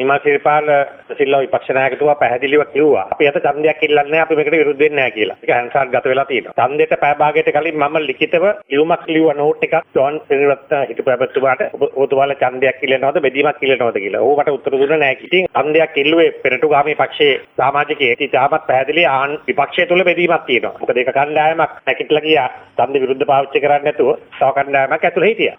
නිමල් සිරිපාල සිල්වා විපක්ෂ නායකතුමා පැහැදිලිව කිව්වා අපි අත ඡන්දයක් ඉල්ලන්නේ අපි මේකට විරුද්ධ වෙන්නේ නැහැ කියලා. ඒක හැන්සාට් ගත වෙලා තියෙනවා. ඡන්දෙට පැය භාගයට කලින් මම ලිඛිතව ලියුමක් ලිව්වා නෝට් එකක් ජෝන් සිරිරත්න හිටපු ඇමතුමාට ඔබතුමාලා ඡන්දයක් ඉල්ලනවද බෙදීමක් ඉල්ලනවද කියලා. ඌ මට උත්තර දුන්නේ නැහැ. ඉතින් ඡන්දයක් ඉල්ලුවේ පෙරටුගාමී පක්ෂයේ සමාජිකයෙක්. ඉතින් තාමත් පැහැදිලි ආන් විපක්ෂය තුල බෙදීමක් තියෙනවා. මොකද ඒක කණ්ඩායමක් නැකිట్లా ගියා ඡන්ද විරුද්ධ පාවිච්චි කරන්නේ නැතුව තව කණ්ඩායමක් ඇතුළේ හිටියා.